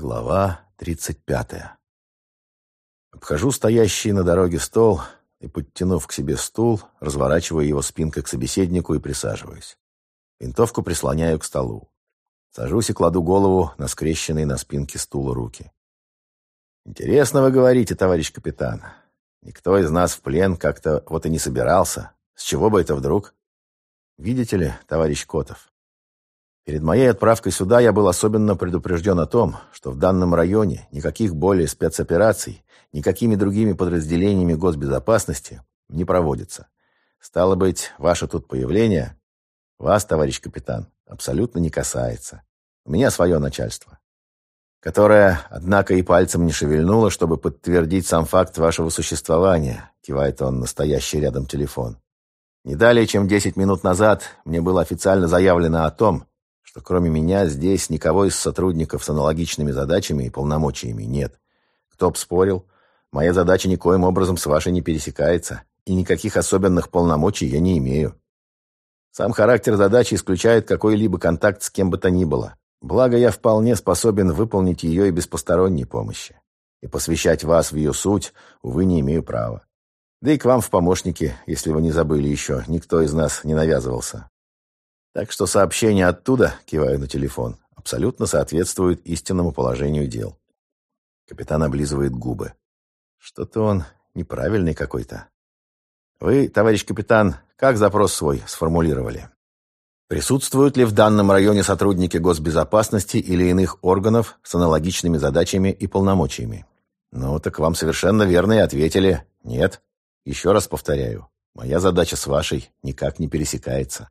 Глава 35. Обхожу стоящий на дороге стол и, подтянув к себе стул, разворачиваю его спинкой к собеседнику и присаживаюсь. Винтовку прислоняю к столу. Сажусь и кладу голову на скрещенные на спинке стула руки. «Интересно вы говорите, товарищ капитан. Никто из нас в плен как-то вот и не собирался. С чего бы это вдруг?» «Видите ли, товарищ Котов, Перед моей отправкой сюда я был особенно предупрежден о том, что в данном районе никаких более спецопераций, никакими другими подразделениями госбезопасности не проводится. Стало быть, ваше тут появление, вас, товарищ капитан, абсолютно не касается. У меня свое начальство, которое, однако, и пальцем не шевельнуло, чтобы подтвердить сам факт вашего существования, кивает он настоящий рядом телефон. Не далее, чем 10 минут назад, мне было официально заявлено о том, что кроме меня здесь никого из сотрудников с аналогичными задачами и полномочиями нет. Кто б спорил, моя задача никоим образом с вашей не пересекается, и никаких особенных полномочий я не имею. Сам характер задачи исключает какой-либо контакт с кем бы то ни было. Благо, я вполне способен выполнить ее и без посторонней помощи. И посвящать вас в ее суть, увы, не имею права. Да и к вам в помощники, если вы не забыли еще, никто из нас не навязывался. Так что сообщение оттуда, кивая на телефон, абсолютно соответствует истинному положению дел. Капитан облизывает губы. Что-то он неправильный какой-то. Вы, товарищ капитан, как запрос свой сформулировали? Присутствуют ли в данном районе сотрудники госбезопасности или иных органов с аналогичными задачами и полномочиями? Ну, так вам совершенно верно и ответили «нет». Еще раз повторяю, моя задача с вашей никак не пересекается.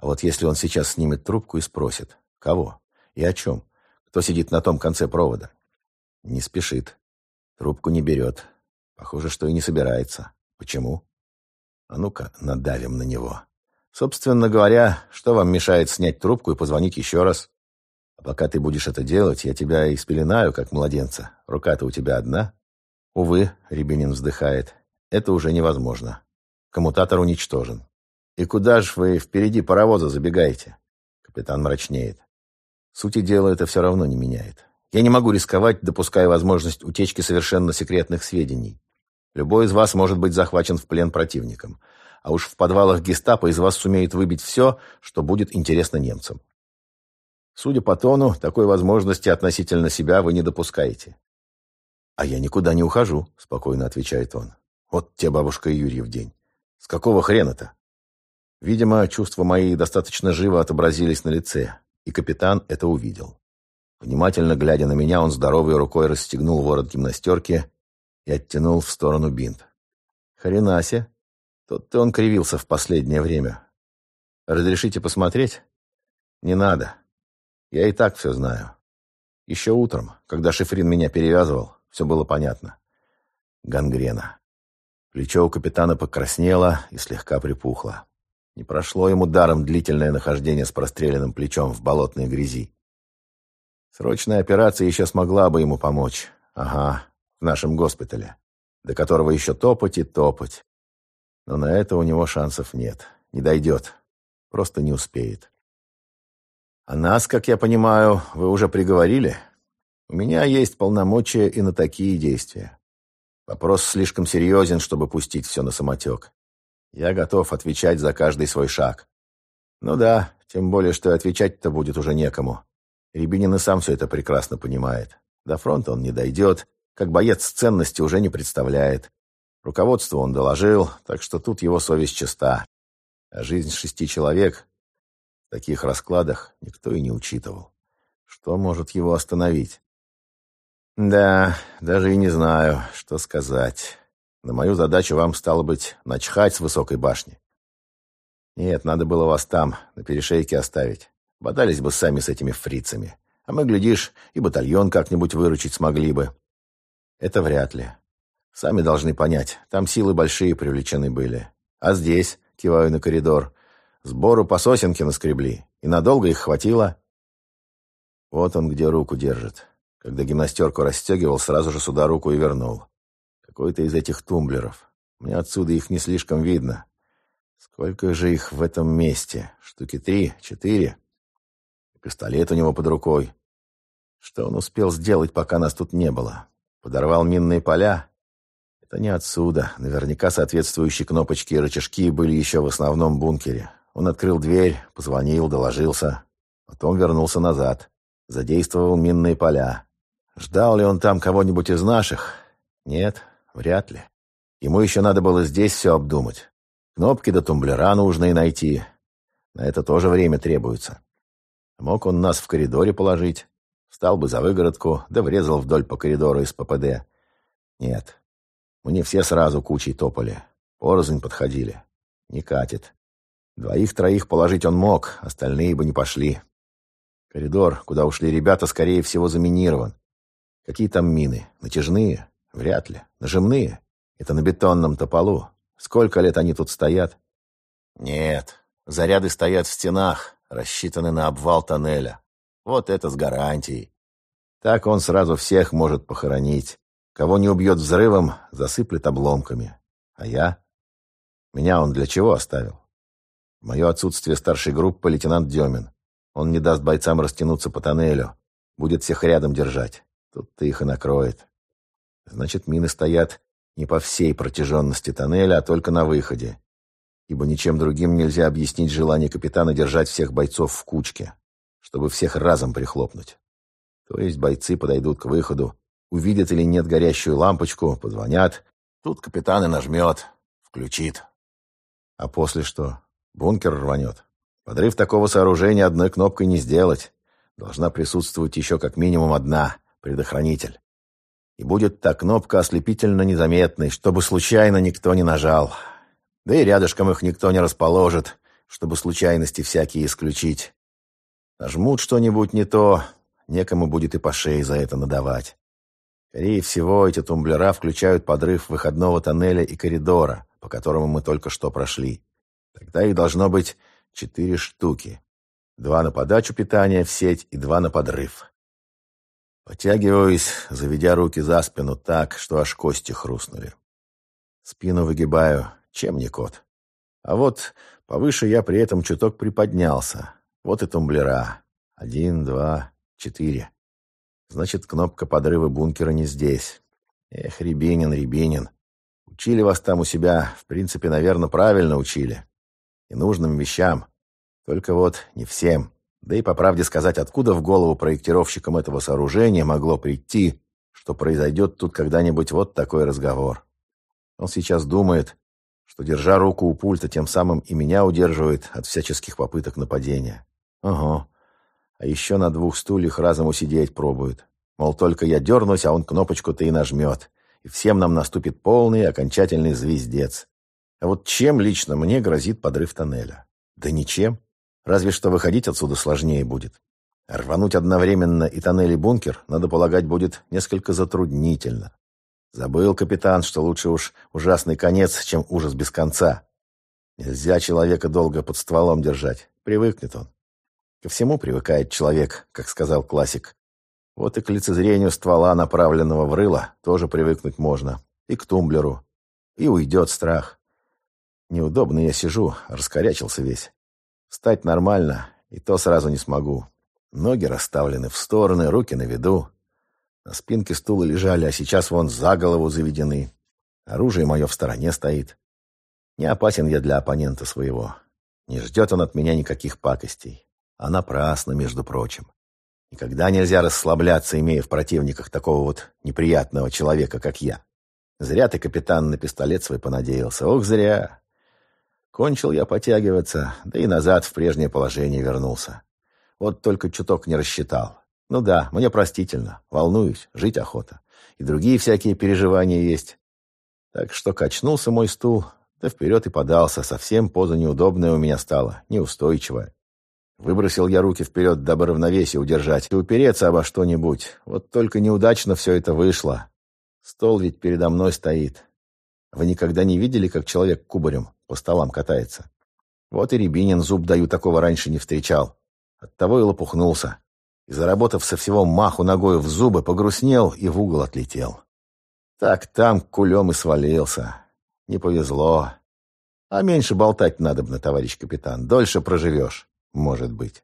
А вот если он сейчас снимет трубку и спросит, кого и о чем, кто сидит на том конце провода? Не спешит. Трубку не берет. Похоже, что и не собирается. Почему? А ну-ка, надавим на него. Собственно говоря, что вам мешает снять трубку и позвонить еще раз? А пока ты будешь это делать, я тебя и спеленаю, как младенца. Рука-то у тебя одна. Увы, Рябинин вздыхает, это уже невозможно. Коммутатор уничтожен. «И куда ж вы впереди паровоза забегаете?» Капитан мрачнеет. Сути дела это все равно не меняет. Я не могу рисковать, допуская возможность утечки совершенно секретных сведений. Любой из вас может быть захвачен в плен противником. А уж в подвалах гестапо из вас сумеет выбить все, что будет интересно немцам. Судя по тону, такой возможности относительно себя вы не допускаете. «А я никуда не ухожу», — спокойно отвечает он. «Вот те бабушка и Юрий в день. С какого хрена-то?» Видимо, чувства мои достаточно живо отобразились на лице, и капитан это увидел. Внимательно глядя на меня, он здоровой рукой расстегнул ворот гимнастерки и оттянул в сторону бинт. Хренасе. Тот-то он кривился в последнее время. Разрешите посмотреть? Не надо. Я и так все знаю. Еще утром, когда Шифрин меня перевязывал, все было понятно. Гангрена. Плечо у капитана покраснело и слегка припухло. Не прошло ему даром длительное нахождение с простреленным плечом в болотной грязи. Срочная операция еще смогла бы ему помочь. Ага, в нашем госпитале, до которого еще топать и топать. Но на это у него шансов нет. Не дойдет. Просто не успеет. А нас, как я понимаю, вы уже приговорили? У меня есть полномочия и на такие действия. Вопрос слишком серьезен, чтобы пустить все на самотек. Я готов отвечать за каждый свой шаг. Ну да, тем более, что отвечать-то будет уже некому. Рябинин и сам все это прекрасно понимает. До фронта он не дойдет, как боец ценности уже не представляет. Руководству он доложил, так что тут его совесть чиста. А жизнь шести человек в таких раскладах никто и не учитывал. Что может его остановить? Да, даже и не знаю, что сказать. На мою задачу вам, стало быть, начхать с высокой башни. Нет, надо было вас там, на перешейке оставить. Бодались бы сами с этими фрицами. А мы, глядишь, и батальон как-нибудь выручить смогли бы. Это вряд ли. Сами должны понять, там силы большие привлечены были. А здесь, киваю на коридор, сбору по сосенке наскребли. И надолго их хватило. Вот он где руку держит. Когда гимнастерку расстегивал, сразу же сюда руку и вернул. Какой-то из этих тумблеров. Мне отсюда их не слишком видно. Сколько же их в этом месте? Штуки три, четыре. Пистолет у него под рукой. Что он успел сделать, пока нас тут не было? Подорвал минные поля? Это не отсюда. Наверняка соответствующие кнопочки и рычажки были еще в основном бункере. Он открыл дверь, позвонил, доложился. Потом вернулся назад. Задействовал минные поля. Ждал ли он там кого-нибудь из наших? Нет, вряд ли. Ему еще надо было здесь все обдумать. Кнопки до тумблера нужно и найти. На это тоже время требуется. Мог он нас в коридоре положить. Встал бы за выгородку, да врезал вдоль по коридору из ППД. Нет. Мне все сразу кучей топали. Порознь подходили. Не катит. Двоих-троих положить он мог, остальные бы не пошли. Коридор, куда ушли ребята, скорее всего, заминирован. Какие там мины? Натяжные? Вряд ли. Нажимные? Это на бетонном-то полу. Сколько лет они тут стоят? Нет. Заряды стоят в стенах, рассчитаны на обвал тоннеля. Вот это с гарантией. Так он сразу всех может похоронить. Кого не убьет взрывом, засыплет обломками. А я? Меня он для чего оставил? В мое отсутствие старшей группы лейтенант Демин. Он не даст бойцам растянуться по тоннелю. Будет всех рядом держать. Тут-то их и накроет. Значит, мины стоят не по всей протяженности тоннеля, а только на выходе. Ибо ничем другим нельзя объяснить желание капитана держать всех бойцов в кучке, чтобы всех разом прихлопнуть. То есть бойцы подойдут к выходу, увидят или нет горящую лампочку, позвонят. Тут капитан и нажмет, включит. А после что? Бункер рванет. Подрыв такого сооружения одной кнопкой не сделать. Должна присутствовать еще как минимум одна — предохранитель. И будет та кнопка ослепительно незаметной, чтобы случайно никто не нажал. Да и рядышком их никто не расположит, чтобы случайности всякие исключить. Нажмут что-нибудь не то, некому будет и по шее за это надавать. Скорее всего, эти тумблера включают подрыв выходного тоннеля и коридора, по которому мы только что прошли. Тогда их должно быть четыре штуки. Два на подачу питания в сеть и два на подрыв. Потягиваюсь, заведя руки за спину так, что аж кости хрустнули. Спину выгибаю, чем не кот. А вот повыше я при этом чуток приподнялся. Вот и тумблера. Один, два, четыре. Значит, кнопка подрыва бункера не здесь. Эх, Рябинин, Рябинин. Учили вас там у себя, в принципе, наверное, правильно учили и нужным вещам. Только вот не всем. Да и, по правде сказать, откуда в голову проектировщикам этого сооружения могло прийти, что произойдет тут когда-нибудь вот такой разговор. Он сейчас думает, что, держа руку у пульта, тем самым и меня удерживает от всяческих попыток нападения. Ага. А еще на двух стульях разом усидеть пробует. Мол, только я дернусь, а он кнопочку-то и нажмет. И всем нам наступит полный окончательный звездец. А вот чем лично мне грозит подрыв тоннеля? Да ничем. Разве что выходить отсюда сложнее будет. Рвануть одновременно и тоннель, и бункер, надо полагать, будет несколько затруднительно. Забыл капитан, что лучше уж ужасный конец, чем ужас без конца. Нельзя человека долго под стволом держать. Привыкнет он. Ко всему привыкает человек, как сказал классик. Вот и к лицезрению ствола, направленного в рыло, тоже привыкнуть можно. И к тумблеру. И уйдет страх. Неудобно я сижу, раскорячился весь. Встать нормально, и то сразу не смогу. Ноги расставлены в стороны, руки на виду. На спинке стула лежали, а сейчас вон за голову заведены. Оружие мое в стороне стоит. Не опасен я для оппонента своего. Не ждет он от меня никаких пакостей. А напрасно, между прочим. Никогда нельзя расслабляться, имея в противниках такого вот неприятного человека, как я. Зря ты, капитан, на пистолет свой понадеялся. Ох, зря. Кончил я потягиваться, да и назад в прежнее положение вернулся. Вот только чуток не рассчитал. Ну да, мне простительно, волнуюсь, жить охота. И другие всякие переживания есть. Так что качнулся мой стул, да вперед и подался, совсем поза неудобная у меня стала, неустойчивая. Выбросил я руки вперед, дабы равновесие удержать и упереться обо что-нибудь. Вот только неудачно все это вышло. Стол ведь передо мной стоит. Вы никогда не видели, как человек кубарем по столам катается. Вот и Рябинин зуб даю, такого раньше не встречал. Оттого и лопухнулся. И, заработав со всего маху ногой в зубы, погрустнел и в угол отлетел. Так там кулем и свалился. Не повезло. А меньше болтать надобно, товарищ капитан. Дольше проживешь, может быть.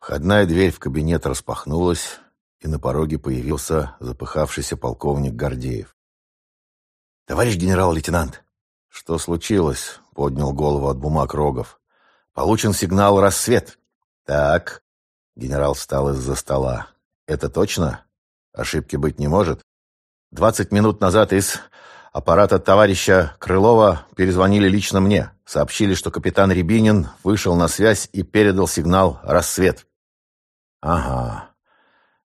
Входная дверь в кабинет распахнулась, и на пороге появился запыхавшийся полковник Гордеев. «Товарищ генерал-лейтенант!» «Что случилось?» — поднял голову от бумаг Рогов. «Получен сигнал «Рассвет». «Так». Генерал встал из-за стола. «Это точно? Ошибки быть не может?» «Двадцать минут назад из аппарата товарища Крылова перезвонили лично мне. Сообщили, что капитан Рябинин вышел на связь и передал сигнал «Рассвет». «Ага».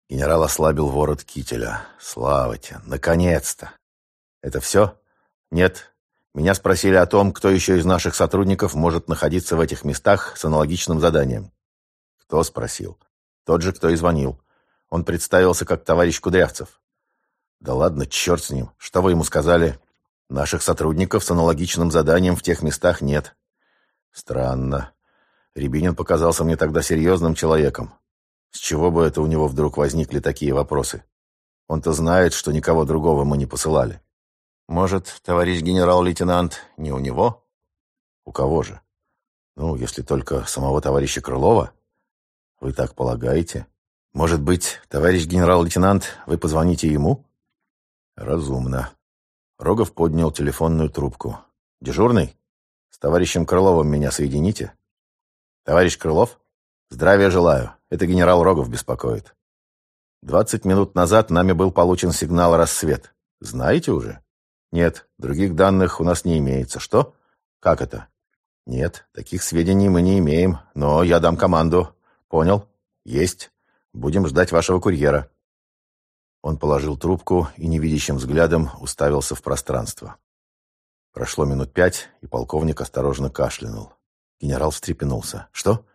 Генерал ослабил ворот кителя. «Слава тебе! Наконец-то!» «Это все?» «Нет. Меня спросили о том, кто еще из наших сотрудников может находиться в этих местах с аналогичным заданием». «Кто?» — спросил. «Тот же, кто и звонил. Он представился как товарищ Кудрявцев». «Да ладно, черт с ним. Что вы ему сказали?» «Наших сотрудников с аналогичным заданием в тех местах нет». «Странно. Рябинин показался мне тогда серьезным человеком. С чего бы это у него вдруг возникли такие вопросы? Он-то знает, что никого другого мы не посылали». «Может, товарищ генерал-лейтенант, не у него?» «У кого же?» «Ну, если только самого товарища Крылова». «Вы так полагаете?» «Может быть, товарищ генерал-лейтенант, вы позвоните ему?» «Разумно». Рогов поднял телефонную трубку. «Дежурный? С товарищем Крыловым меня соедините?» «Товарищ Крылов? Здравия желаю. Это генерал Рогов беспокоит. Двадцать минут назад нами был получен сигнал «Рассвет». Знаете уже?» Нет, других данных у нас не имеется. Что? Как это? Нет, таких сведений мы не имеем, но я дам команду. Понял? Есть. Будем ждать вашего курьера. Он положил трубку и невидящим взглядом уставился в пространство. Прошло минут пять, и полковник осторожно кашлянул. Генерал встрепенулся. «Что?»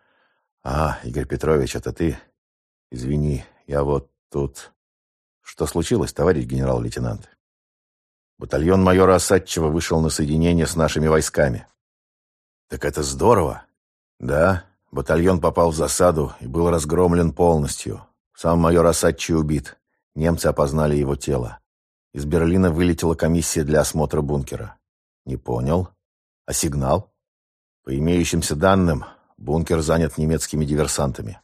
«А, Игорь Петрович, это ты? Извини, я вот тут...» «Что случилось, товарищ генерал-лейтенант?» Батальон майора Осадчева вышел на соединение с нашими войсками. Так это здорово. Да, батальон попал в засаду и был разгромлен полностью. Сам майор Осадчий убит. Немцы опознали его тело. Из Берлина вылетела комиссия для осмотра бункера. Не понял. А сигнал? По имеющимся данным, бункер занят немецкими диверсантами.